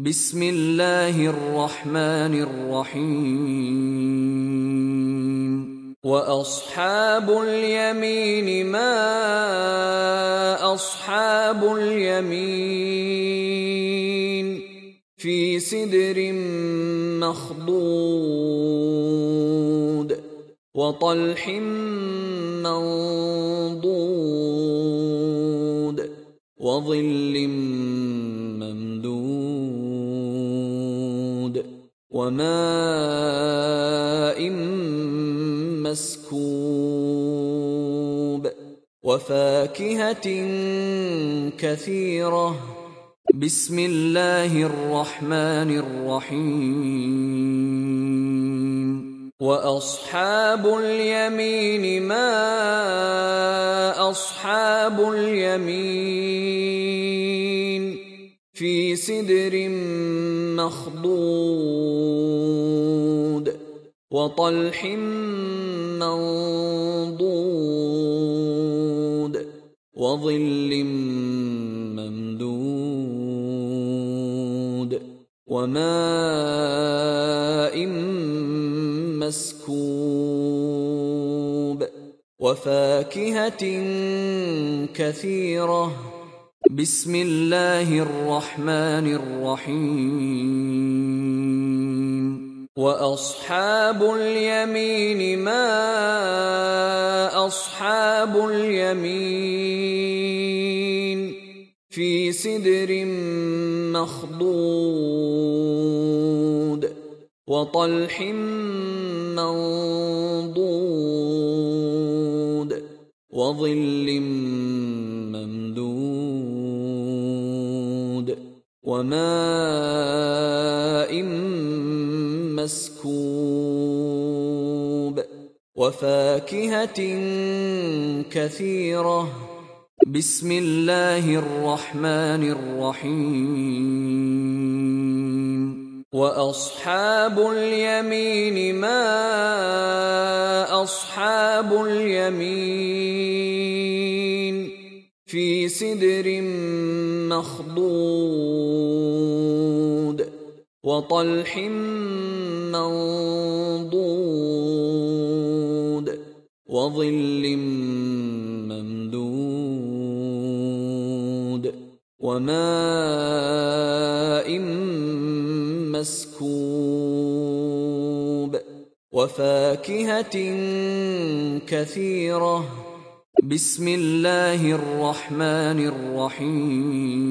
بسم الله الرحمن الرحيم. وأصحاب اليمين ما أصحاب اليمين؟ في سدر مخضود وطلح منضود وظل وماء مسكوب وفاكهة كثيرة. بسم الله الرحمن الرحيم. وأصحاب اليمين ما أصحاب اليمين؟ في سدر مخضود وطلح منضود وظل وماء مسكوب وفاكهة كثيرة بسم الله الرحمن الرحيم. وأصحاب اليمين ما أصحاب اليمين؟ في سدر مخضود وطلح منضود وظل ممدود وماء مسكوب وفاكهة كثيرة. بسم الله الرحمن الرحيم. وأصحاب اليمين ما أصحاب اليمين؟ في سدر مخضود وطلح منضود وظل وماء مسكوب وفاكهة كثيرة. بسم الله الرحمن الرحيم.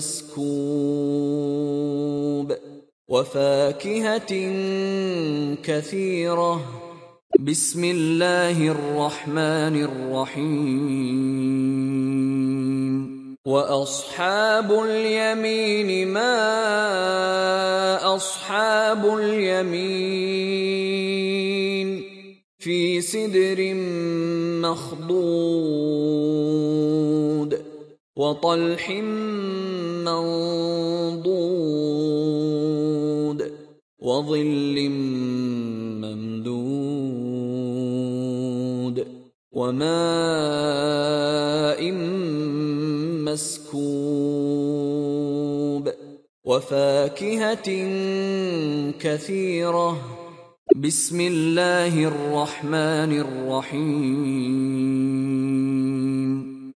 مسكوب وفاكهة كثيرة. بسم الله الرحمن الرحيم. وأصحاب اليمين ما أصحاب اليمين؟ في سدر مخضود وطلح منضود وظل وماء مسكوب وفاكهة كثيرة. بسم الله الرحمن الرحيم.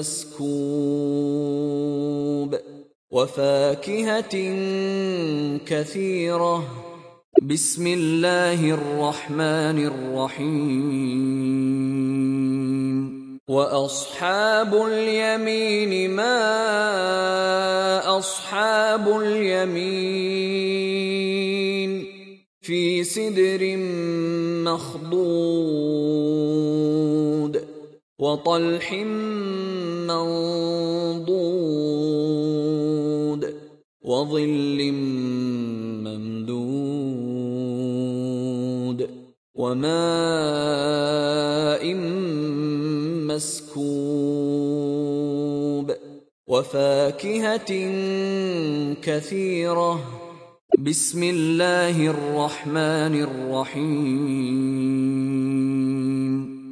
مسكوب. وفاكهة كثيرة. بسم الله الرحمن الرحيم. وأصحاب اليمين ما أصحاب اليمين؟ في سدر مخضود وطلح منضود وظل ممدود وماء مسكوب وفاكهة كثيرة. بسم الله الرحمن الرحيم.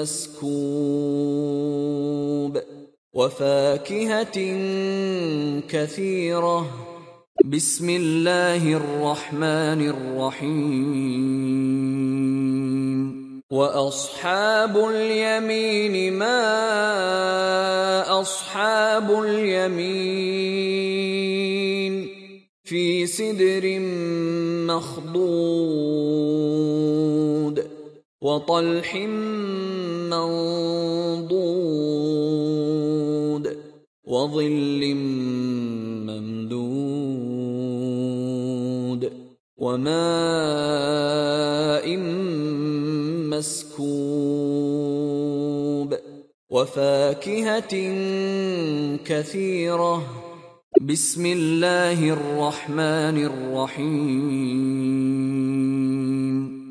مسكوب وفاكهة كثيرة. بسم الله الرحمن الرحيم. وأصحاب اليمين ما أصحاب اليمين؟ في سدر مخضود. وطلح منضود وظل ممدود وماء مسكوب وفاكهة كثيرة. بسم الله الرحمن الرحيم.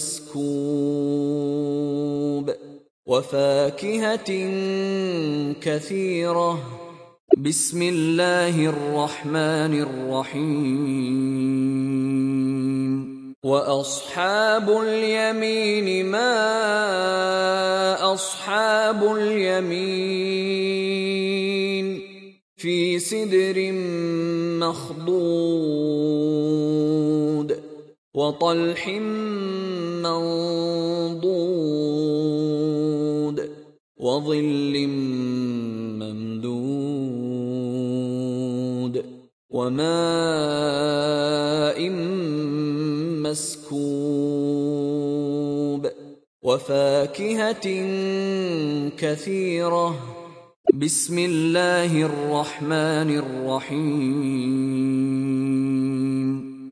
مسكوب. وفاكهة كثيرة. بسم الله الرحمن الرحيم. وأصحاب اليمين ما أصحاب اليمين؟ في سدر مخضود. وطلح منضود وظل ممدود وماء مسكوب وفاكهة كثيرة. بسم الله الرحمن الرحيم.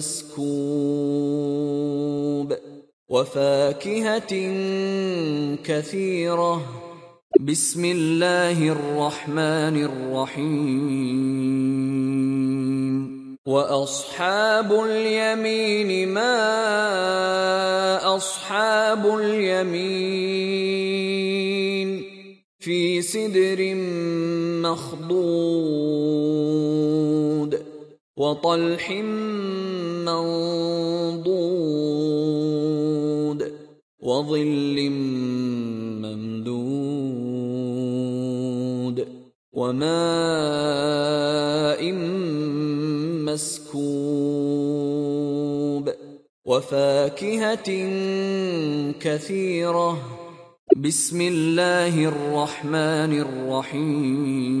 مسكوب وفاكهة كثيرة بسم الله الرحمن الرحيم واصحاب اليمين ما اصحاب اليمين في سدر مخضود وطلح منضود وظل ممدود وماء مسكوب وفاكهة كثيرة. بسم الله الرحمن الرحيم.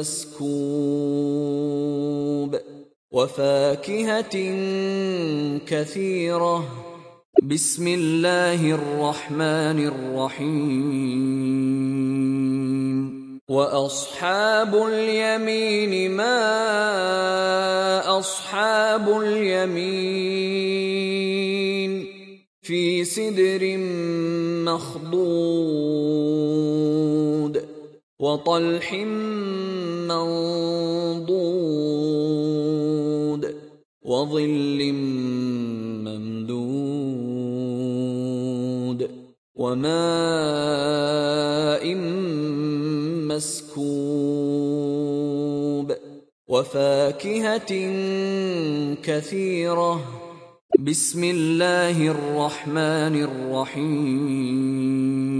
مسكوب. وفاكهة كثيرة. بسم الله الرحمن الرحيم. وأصحاب اليمين ما أصحاب اليمين؟ في سدر مخضود وطلح منضود وظل وماء مسكوب وفاكهة كثيرة. بسم الله الرحمن الرحيم.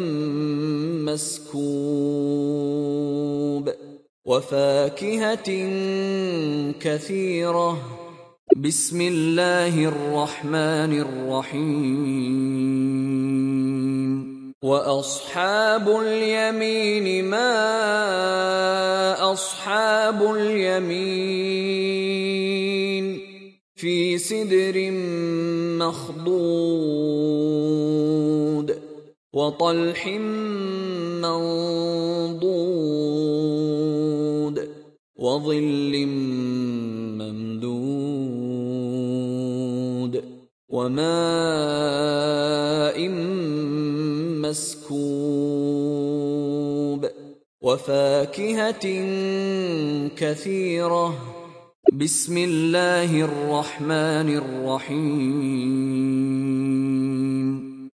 مسكوب وفاكهة كثيرة. بسم الله الرحمن الرحيم. وأصحاب اليمين ما أصحاب اليمين؟ في سدر مخضود وطلح منضود وظل وماء مسكوب وفاكهة كثيرة. بسم الله الرحمن الرحيم.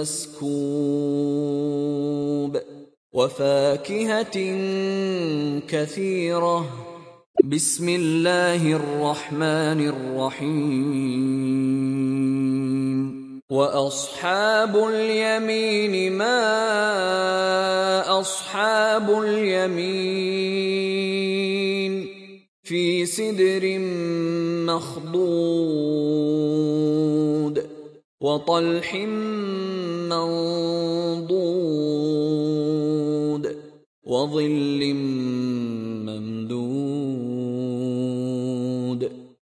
مسكوب وفاكهة كثيرة. بسم الله الرحمن الرحيم. وأصحاب اليمين ما أصحاب اليمين؟ في سدر مخضود وطلح منضود وظل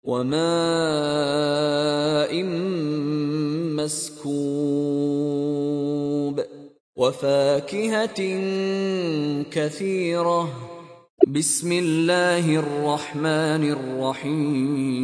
وماء مسكوب وفاكهة كثيرة. بسم الله الرحمن الرحيم.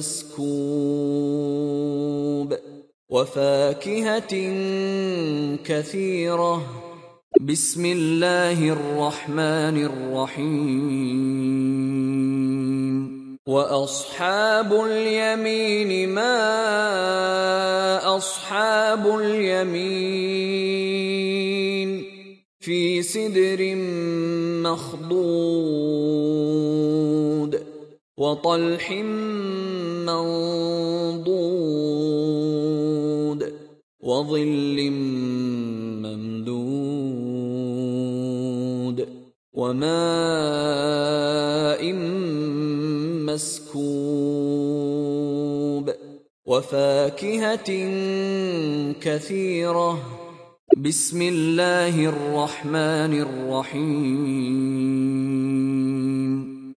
مسكوب وفاكهة كثيرة. بسم الله الرحمن الرحيم. وأصحاب اليمين ما أصحاب اليمين؟ في سدر مخضود. وطلح منضود وظل ممدود وماء مسكوب وفاكهة كثيرة. بسم الله الرحمن الرحيم.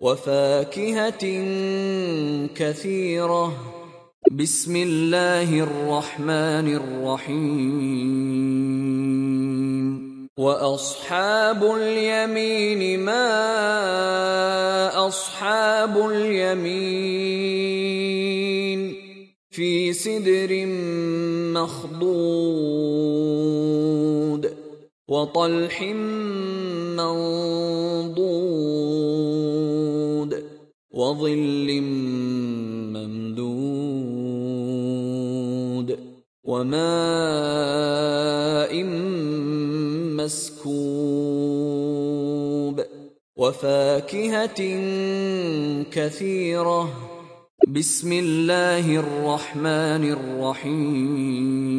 مسكوب وفاكهة كثيرة. بسم الله الرحمن الرحيم. وأصحاب اليمين ما أصحاب اليمين؟ في سدر مخضود وطلح منضود. وظل ممدود وماء مسكوب وفاكهة كثيرة. بسم الله الرحمن الرحيم.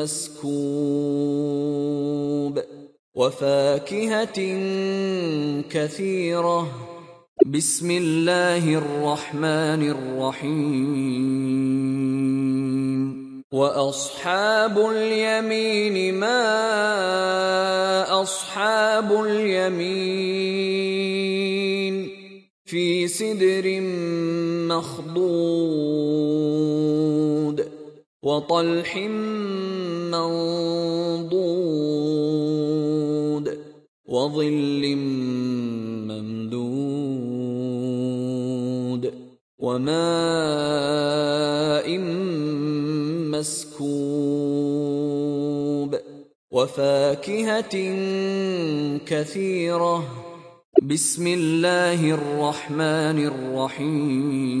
مسكوب وفاكهة كثيرة. بسم الله الرحمن الرحيم. وأصحاب اليمين ما أصحاب اليمين؟ في سدر مخضود وطلح منضود وظل ممدود وماء مسكوب وفاكهة كثيرة. بسم الله الرحمن الرحيم.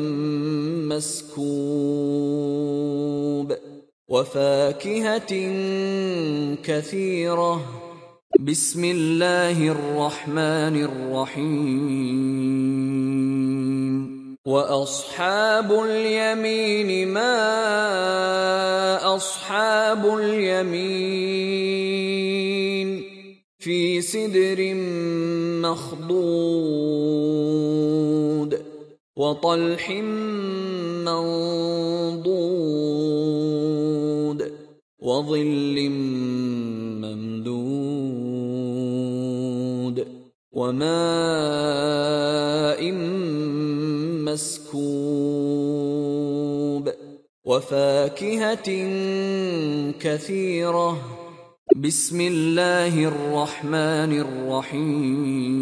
مسكوب وفاكهة كثيرة. بسم الله الرحمن الرحيم. وأصحاب اليمين ما أصحاب اليمين؟ في سدر مخضود وطلح منضود وظل ممدود وماء مسكوب وفاكهة كثيرة. بسم الله الرحمن الرحيم.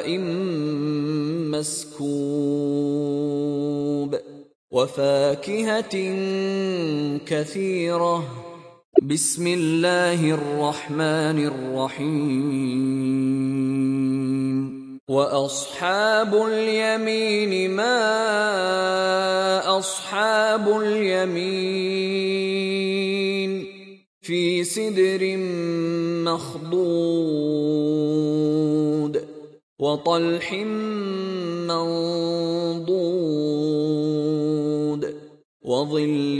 مسكوب. وفاكهة كثيرة. بسم الله الرحمن الرحيم. وأصحاب اليمين ما أصحاب اليمين؟ في سدر مخضود وطلح منضود وظل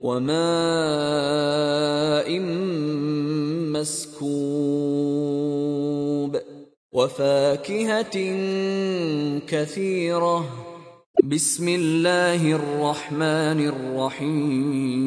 وماء مسكوب وفاكهة كثيرة. بسم الله الرحمن الرحيم.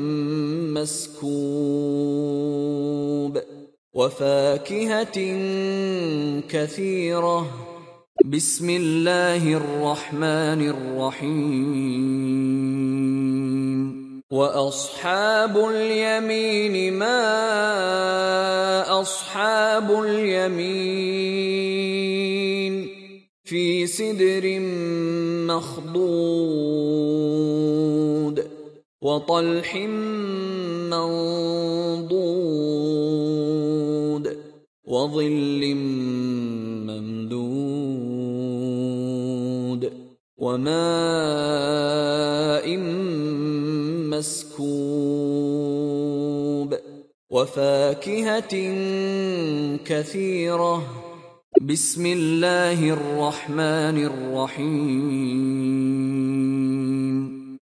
مسكوب وفاكهة كثيرة. بسم الله الرحمن الرحيم. وأصحاب اليمين ما أصحاب اليمين؟ في سدر مخضود. وطلح منضود وظل وماء مسكوب وفاكهة كثيرة. بسم الله الرحمن الرحيم.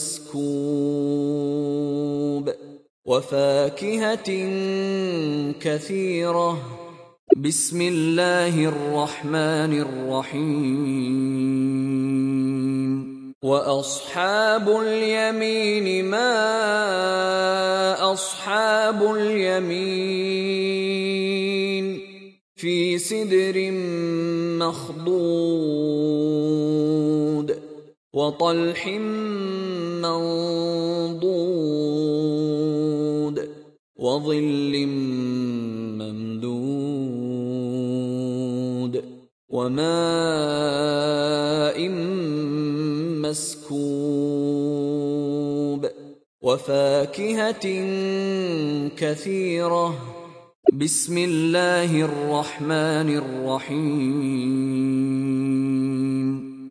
مسكوب. وفاكهة كثيرة. بسم الله الرحمن الرحيم. وأصحاب اليمين ما أصحاب اليمين؟ في سدر مخضود وطلح منضود وظل وماء مسكوب وفاكهة كثيرة. بسم الله الرحمن الرحيم.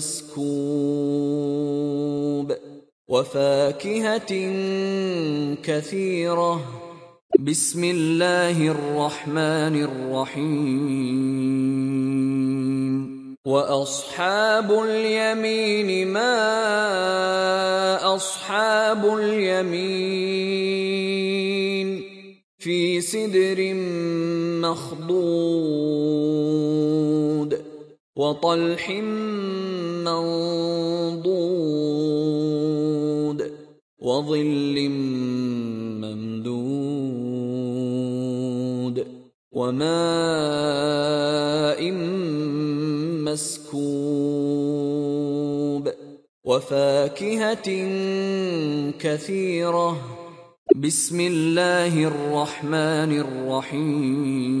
مسكوب وفاكهة كثيرة. بسم الله الرحمن الرحيم. وأصحاب اليمين ما أصحاب اليمين؟ في سدر مخضود وطلح منضود وظل ممدود وماء مسكوب وفاكهة كثيرة. بسم الله الرحمن الرحيم.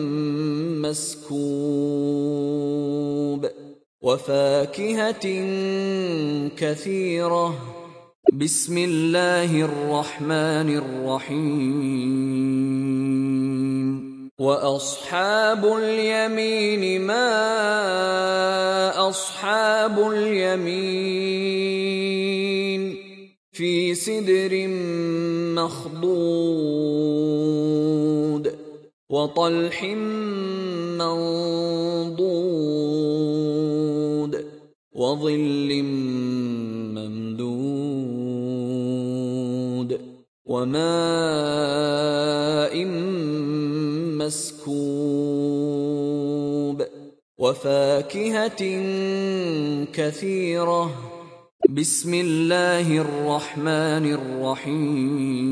مسكوب وفاكهه كثيره بسم الله الرحمن الرحيم واصحاب اليمين ما اصحاب اليمين في سدر مخضود وطلح منضود وظل ممدود وماء مسكوب وفاكهة كثيرة. بسم الله الرحمن الرحيم.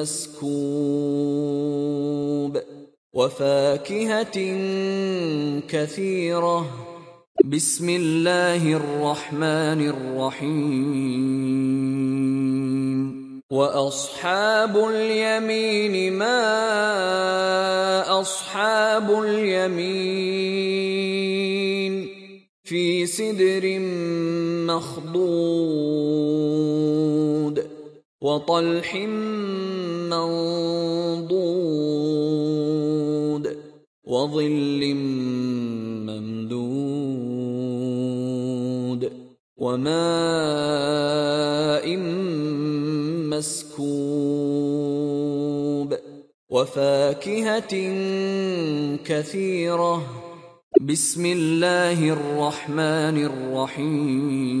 مسكوب وفاكهة كثيرة. بسم الله الرحمن الرحيم. وأصحاب اليمين ما أصحاب اليمين؟ في سدر مخضود. وطلح منضود وظل ممدود وماء مسكوب وفاكهة كثيرة. بسم الله الرحمن الرحيم.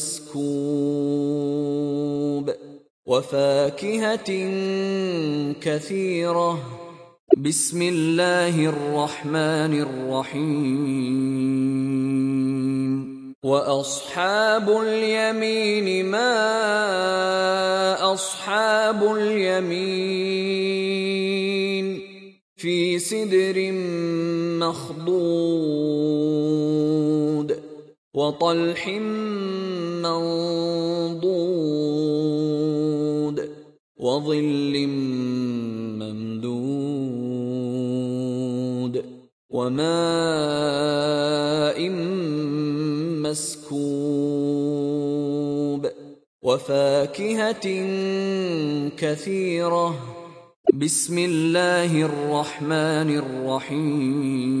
مسكوب. وفاكهة كثيرة. بسم الله الرحمن الرحيم. وأصحاب اليمين ما أصحاب اليمين؟ في سدر مخضود وطلح منضود وظل ممدود وماء مسكوب وفاكهة كثيرة. بسم الله الرحمن الرحيم.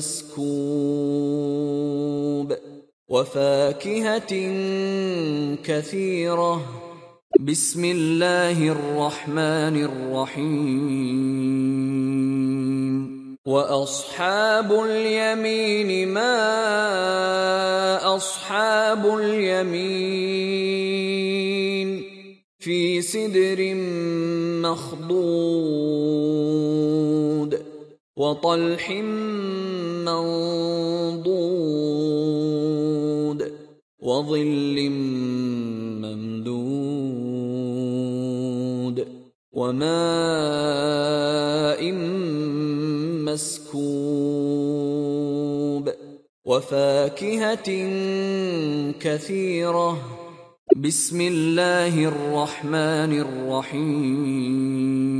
مسكوب وفاكهة كثيرة. بسم الله الرحمن الرحيم. وأصحاب اليمين ما أصحاب اليمين؟ في سدر مخضود وطلح منضود وظل وماء مسكوب وفاكهة كثيرة. بسم الله الرحمن الرحيم.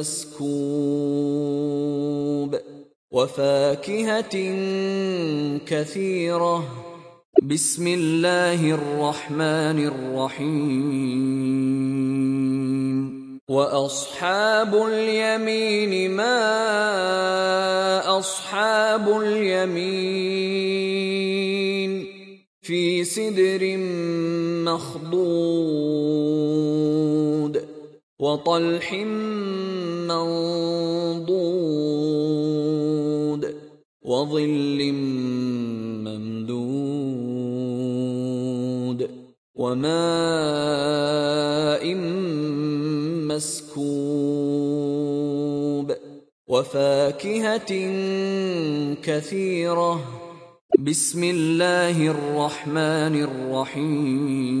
مسكوب. وفاكهة كثيرة. بسم الله الرحمن الرحيم. وأصحاب اليمين ما أصحاب اليمين؟ في سدر مخضود. وطلح منضود وظل وماء مسكوب وفاكهة كثيرة. بسم الله الرحمن الرحيم.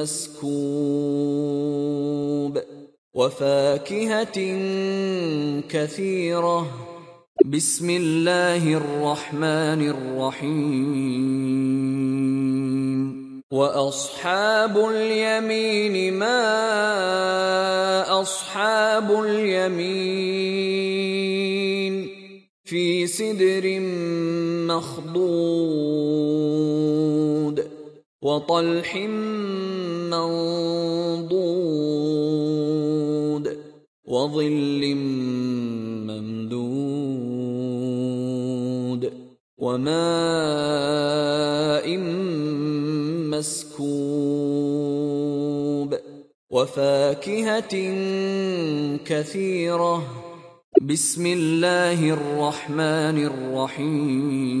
مسكوب وفاكهة كثيرة. بسم الله الرحمن الرحيم. وأصحاب اليمين ما أصحاب اليمين؟ في سدر مخضود وطلح منضود وظل وماء مسكوب وفاكهة كثيرة. بسم الله الرحمن الرحيم.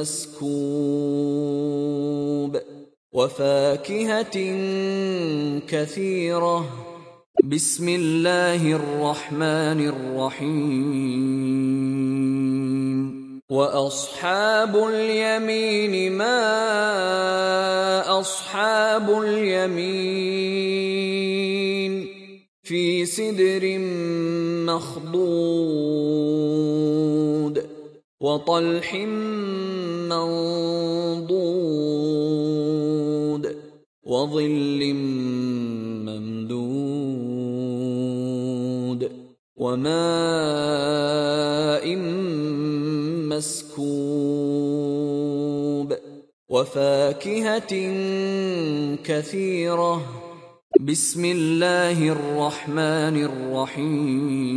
مسكوب وفاكهة كثيرة. بسم الله الرحمن الرحيم. وأصحاب اليمين ما أصحاب اليمين؟ في سدر مخضود. وطلح منضود وظل ممدود وماء مسكوب وفاكهة كثيرة. بسم الله الرحمن الرحيم.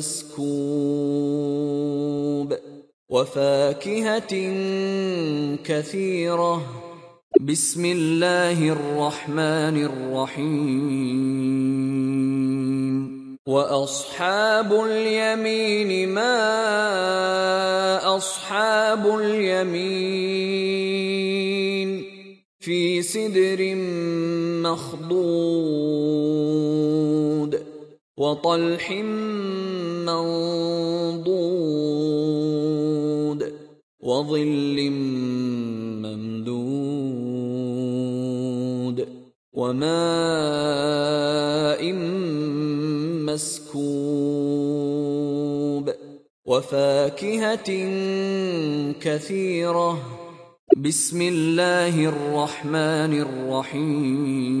مسكوب وفاكهة كثيرة. بسم الله الرحمن الرحيم. وأصحاب اليمين ما أصحاب اليمين؟ في سدر مخضود وطلح منضود وظل ممدود وماء مسكوب وفاكهة كثيرة. بسم الله الرحمن الرحيم.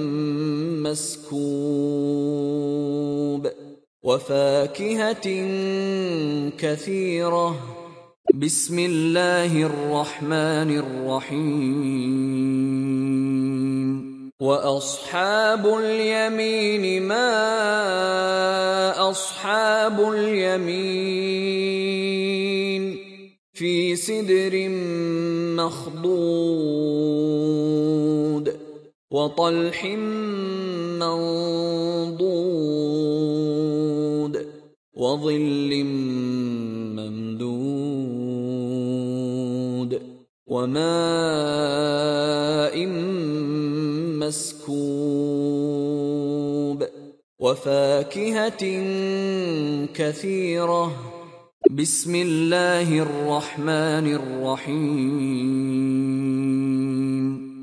مسكوب. وفاكهة كثيرة. بسم الله الرحمن الرحيم. وأصحاب اليمين ما أصحاب اليمين؟ في سدر مخضود. وطلح منضود وظل ممدود وماء مسكوب وفاكهة كثيرة. بسم الله الرحمن الرحيم.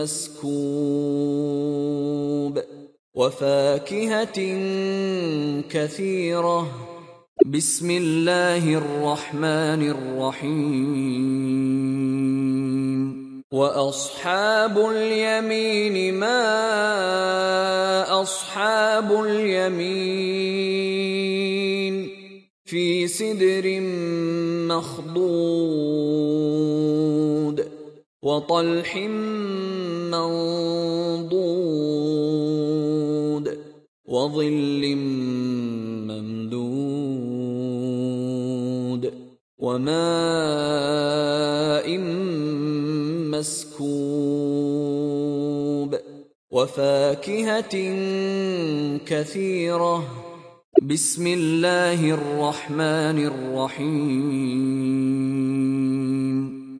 مسكوب وفاكهة كثيرة. بسم الله الرحمن الرحيم. وأصحاب اليمين ما أصحاب اليمين؟ في سدر مخضود وطلح منضود وظل ممدود وماء مسكوب وفاكهة كثيرة. بسم الله الرحمن الرحيم.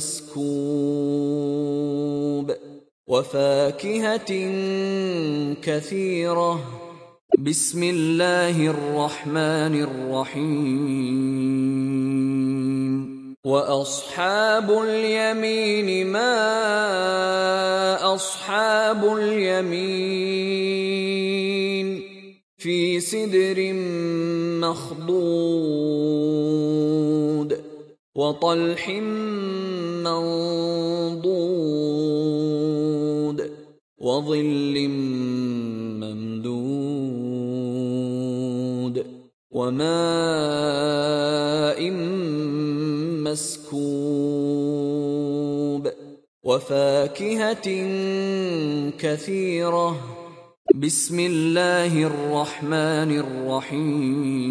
مسكوب. وفاكهة كثيرة. بسم الله الرحمن الرحيم. وأصحاب اليمين ما أصحاب اليمين؟ في سدر مخضود وطلح منضود وظل وماء مسكوب وفاكهة كثيرة. بسم الله الرحمن الرحيم.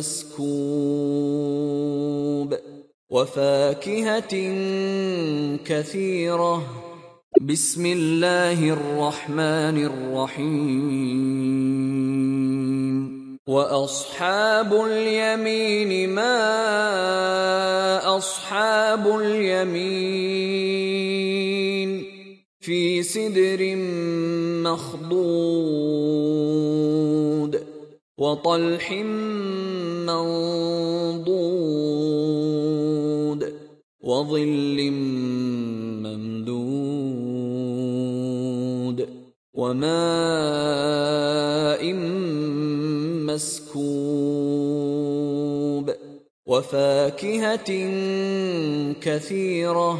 مسكوب. وفاكهة كثيرة. بسم الله الرحمن الرحيم. وأصحاب اليمين ما أصحاب اليمين؟ في سدر مخضود. وطلح منضود وظل وماء مسكوب وفاكهة كثيرة.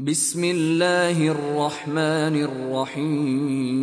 بسم الله الرحمن الرحيم.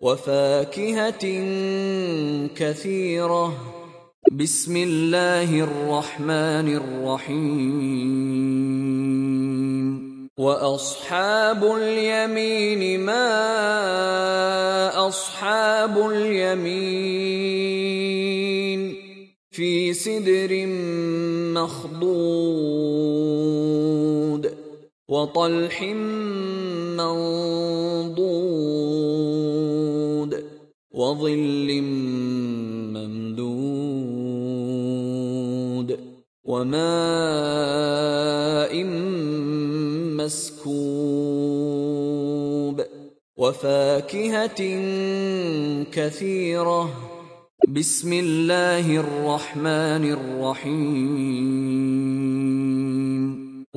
وفاكهة كثيرة. بسم الله الرحمن الرحيم. وأصحاب اليمين ما أصحاب اليمين؟ في سدر مخضود وطلح منضود. وظل وماء مسكوب وفاكهة كثيرة. بسم الله الرحمن الرحيم.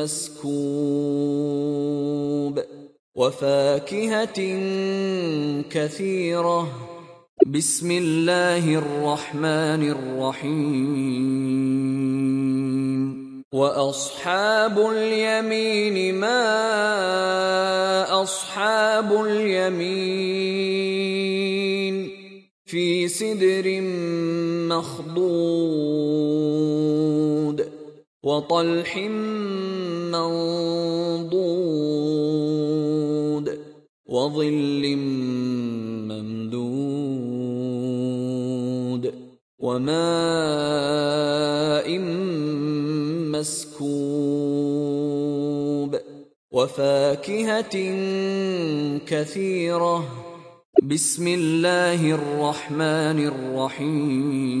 مسكوب وفاكهة كثيرة. بسم الله الرحمن الرحيم. وأصحاب اليمين ما أصحاب اليمين؟ في سدر مخضود وطلح منضود وظل ممدود وماء مسكوب وفاكهة كثيرة. بسم الله الرحمن الرحيم.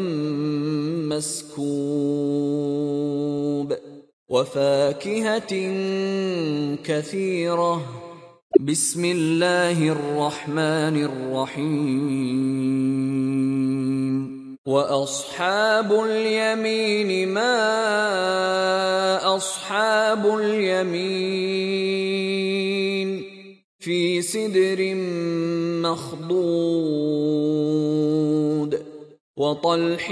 مسكوب وفاكهة كثيرة. بسم الله الرحمن الرحيم. وأصحاب اليمين ما أصحاب اليمين؟ في سدر مخضود وطلح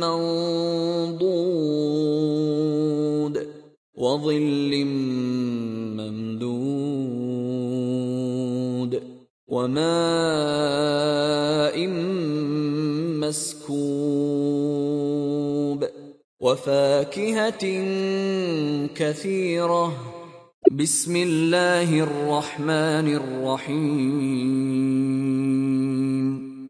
منضود وظل ممدود وماء مسكوب وفاكهة كثيرة. بسم الله الرحمن الرحيم.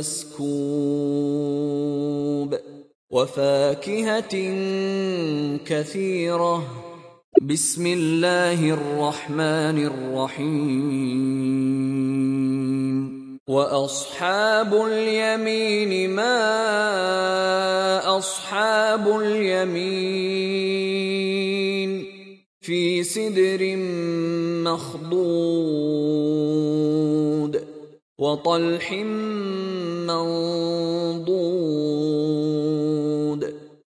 مسكوب وفاكهة كثيرة. بسم الله الرحمن الرحيم. وأصحاب اليمين ما أصحاب اليمين؟ في سدر مخضود. وطلح منضود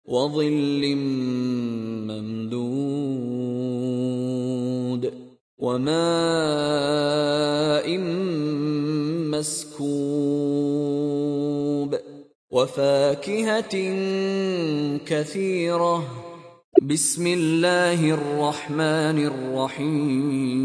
وظل ممدود وماء مسكوب وفاكهة كثيرة. بسم الله الرحمن الرحيم.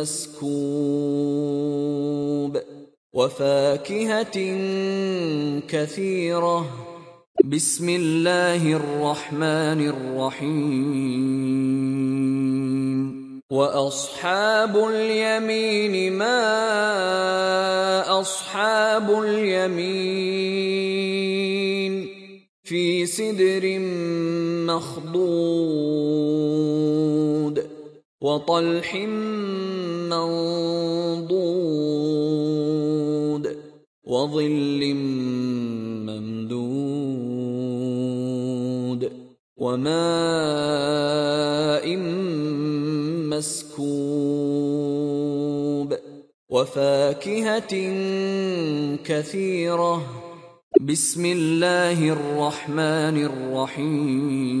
مسكوب وفاكهة كثيرة. بسم الله الرحمن الرحيم. وأصحاب اليمين ما أصحاب اليمين؟ في سدر مخضود وطلح منضود وظل ممدود وماء مسكوب وفاكهة كثيرة. بسم الله الرحمن الرحيم.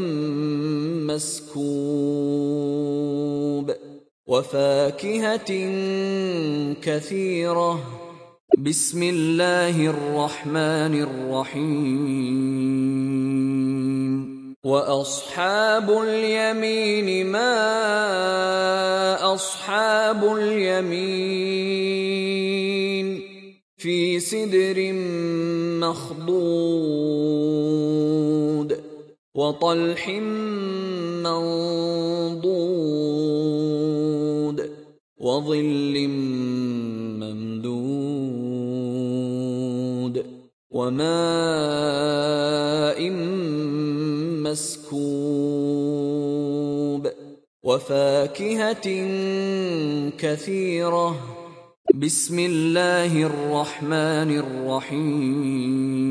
مسكوب وفاكهة كثيرة. بسم الله الرحمن الرحيم. وأصحاب اليمين ما أصحاب اليمين؟ في سدر مخضود وطلح منضود وظل وماء مسكوب وفاكهة كثيرة. بسم الله الرحمن الرحيم.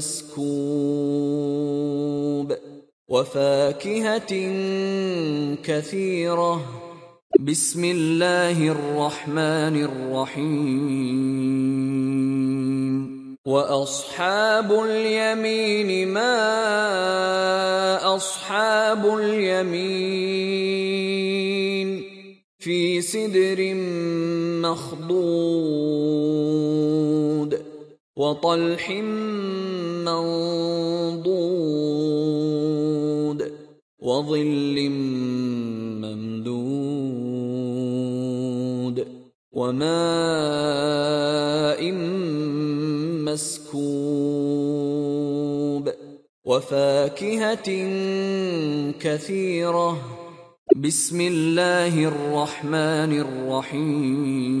مسكوب وفاكهة كثيرة. بسم الله الرحمن الرحيم. وأصحاب اليمين ما أصحاب اليمين؟ في سدر مخضود وطلح منضود وظل وماء مسكوب وفاكهة كثيرة. بسم الله الرحمن الرحيم.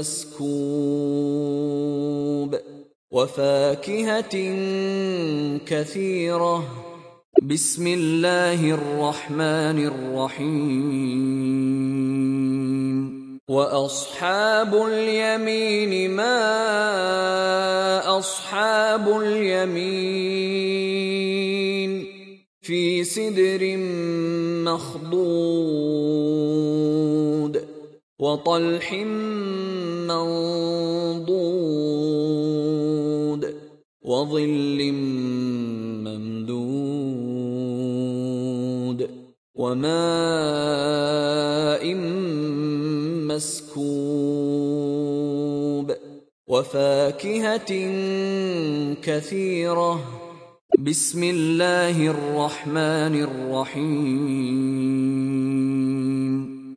مسكوب. وفاكهة كثيرة. بسم الله الرحمن الرحيم. وأصحاب اليمين ما أصحاب اليمين؟ في سدر مخضود وطلح منضود وظل وماء مسكوب وفاكهة كثيرة. بسم الله الرحمن الرحيم.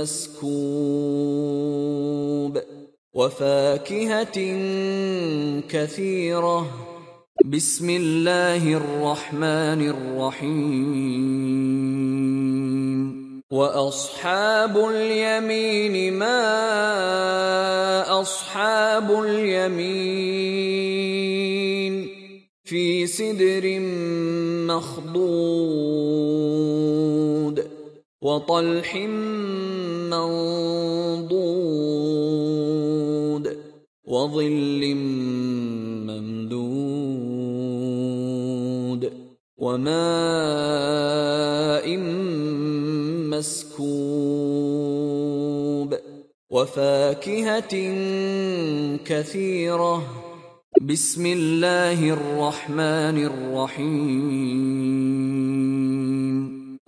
مسكوب وفاكهة كثيرة. بسم الله الرحمن الرحيم. وأصحاب اليمين ما أصحاب اليمين؟ في سدر مخضود. وطلح منضود وظل ممدود وماء مسكوب وفاكهة كثيرة. بسم الله الرحمن الرحيم.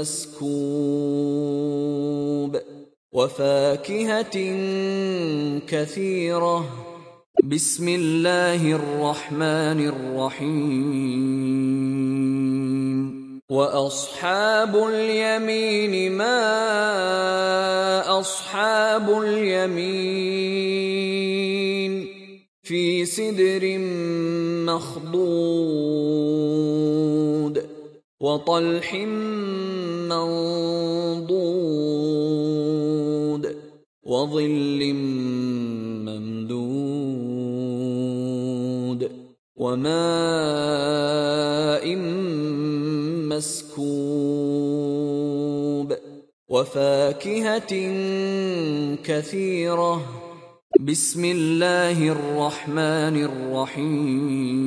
مسكوب وفاكهة كثيرة. بسم الله الرحمن الرحيم. وأصحاب اليمين ما أصحاب اليمين؟ في سدر مخضود. وطلح منضود وظل ممدود وماء مسكوب وفاكهة كثيرة. بسم الله الرحمن الرحيم.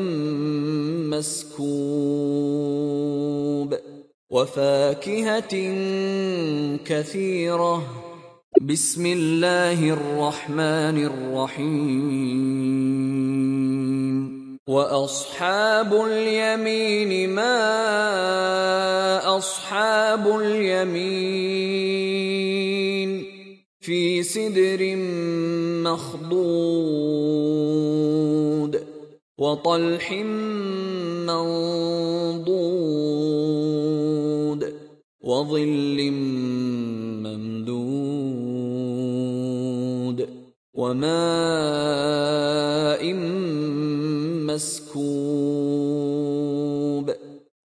وفاكهة كثيرة. بسم الله الرحمن الرحيم. وأصحاب اليمين ما أصحاب اليمين؟ في سدر مخضود وطلح منضود. وظل ممدود وماء مسكوب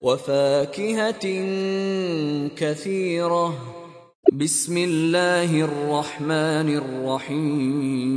وفاكهة كثيرة. بسم الله الرحمن الرحيم.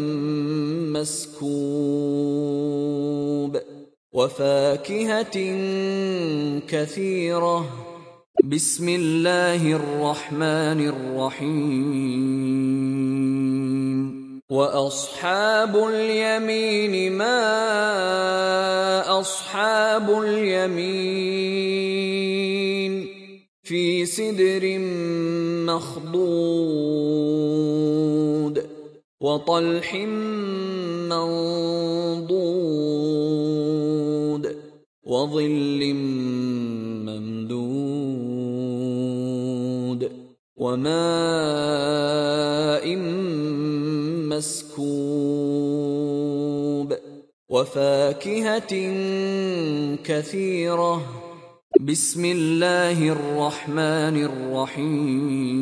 مسكوب. وفاكهة كثيرة. بسم الله الرحمن الرحيم. وأصحاب اليمين ما أصحاب اليمين؟ في سدر مخضود وطلح منضود وظل ممدود وماء مسكوب وفاكهة كثيرة. بسم الله الرحمن الرحيم.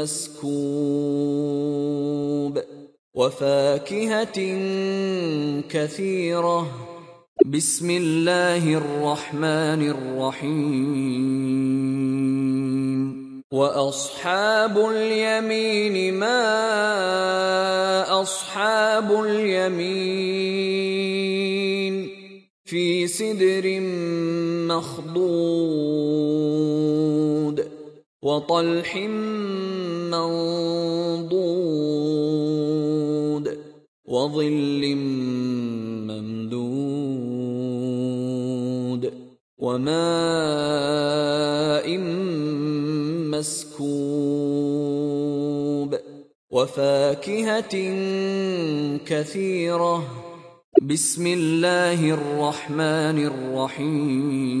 مسكوب وفاكهة كثيرة. بسم الله الرحمن الرحيم. وأصحاب اليمين ما أصحاب اليمين؟ في سدر مخضود وطلح منضود وظل وماء مسكوب وفاكهة كثيرة. بسم الله الرحمن الرحيم.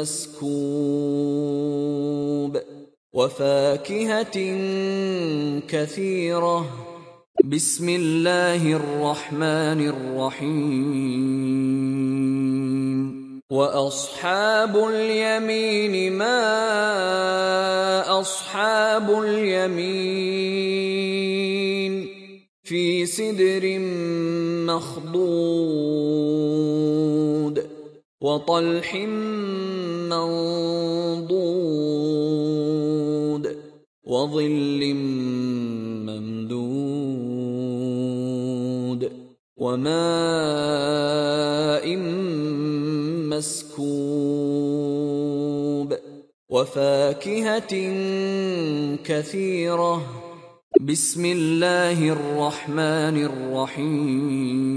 مسكوب وفاكهة كثيرة. بسم الله الرحمن الرحيم. وأصحاب اليمين ما أصحاب اليمين؟ في سدر مخضود وطلح منضود وظل وماء مسكوب وفاكهة كثيرة. بسم الله الرحمن الرحيم.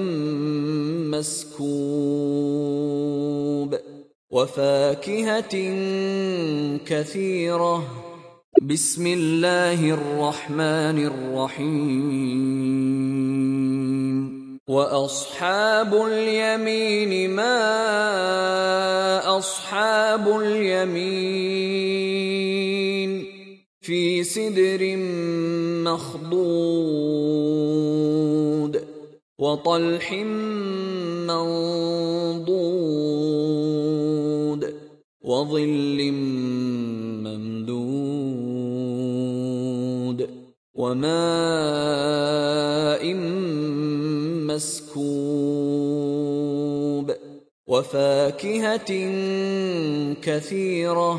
مسكوب وفاكهه كثيره بسم الله الرحمن الرحيم واصحاب اليمين ما اصحاب اليمين في سدر مخضود وطلح منضود وظل وماء مسكوب وفاكهة كثيرة.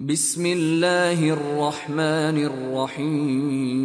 بسم الله الرحمن الرحيم.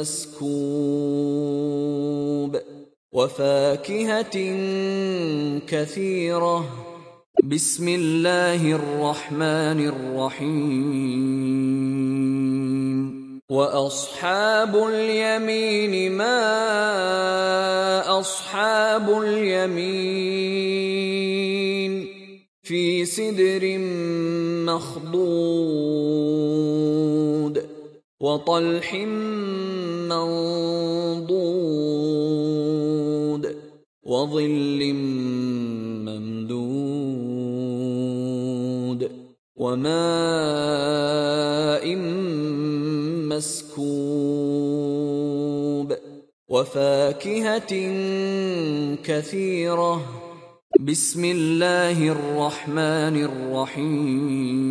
مسكوب وفاكهة كثيرة. بسم الله الرحمن الرحيم. وأصحاب اليمين ما أصحاب اليمين؟ في سدر مخضود وطلح منضود وظل وماء مسكوب وفاكهة كثيرة. بسم الله الرحمن الرحيم.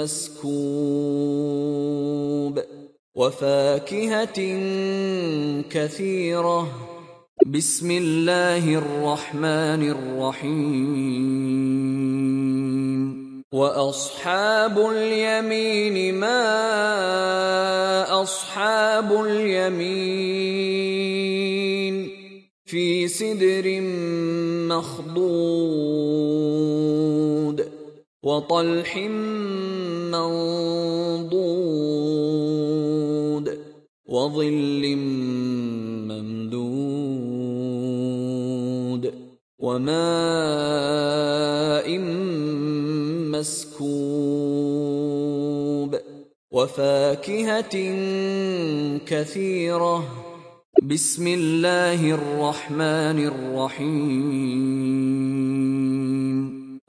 مسكوب وفاكهة كثيرة. بسم الله الرحمن الرحيم. وأصحاب اليمين ما أصحاب اليمين؟ في سدر مخضود وطلح منضود وظل وماء مسكوب وفاكهة كثيرة. بسم الله الرحمن الرحيم.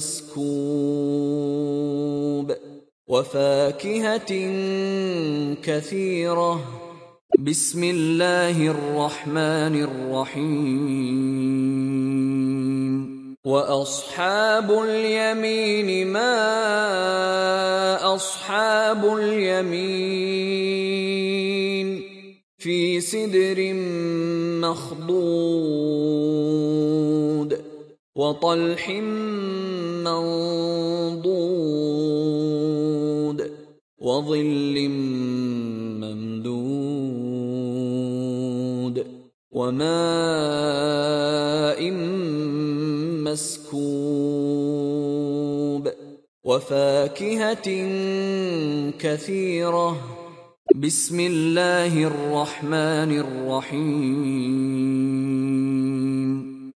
مسكوب وفاكهة كثيرة. بسم الله الرحمن الرحيم. وأصحاب اليمين ما أصحاب اليمين؟ في سدر مخضود وطلح منضود وظل وماء مسكوب وفاكهة كثيرة. بسم الله الرحمن الرحيم.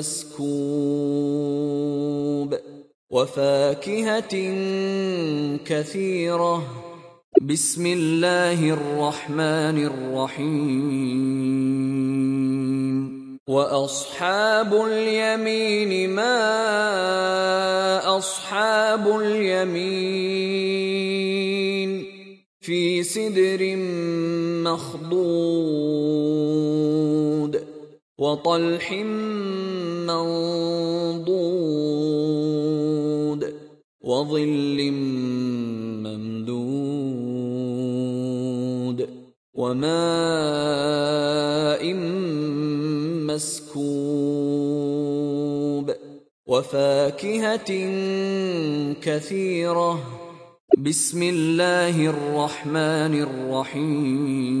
مسكوب وفاكهة كثيرة. بسم الله الرحمن الرحيم. وأصحاب اليمين ما أصحاب اليمين؟ في سدر مخضود وطلح منضود وظل ممدود وماء مسكوب وفاكهة كثيرة. بسم الله الرحمن الرحيم.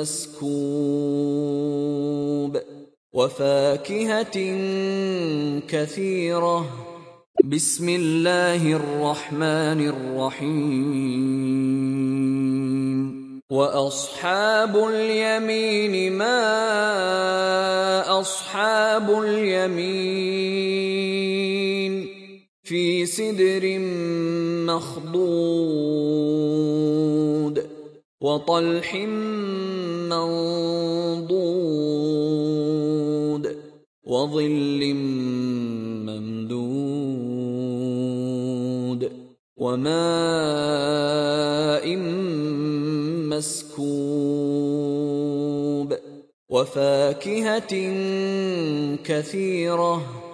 مسكوب وفاكهة كثيرة. بسم الله الرحمن الرحيم. وأصحاب اليمين ما أصحاب اليمين؟ في سدر مخضود. وطلح منضود وظل ممدود وماء مسكوب وفاكهة كثيرة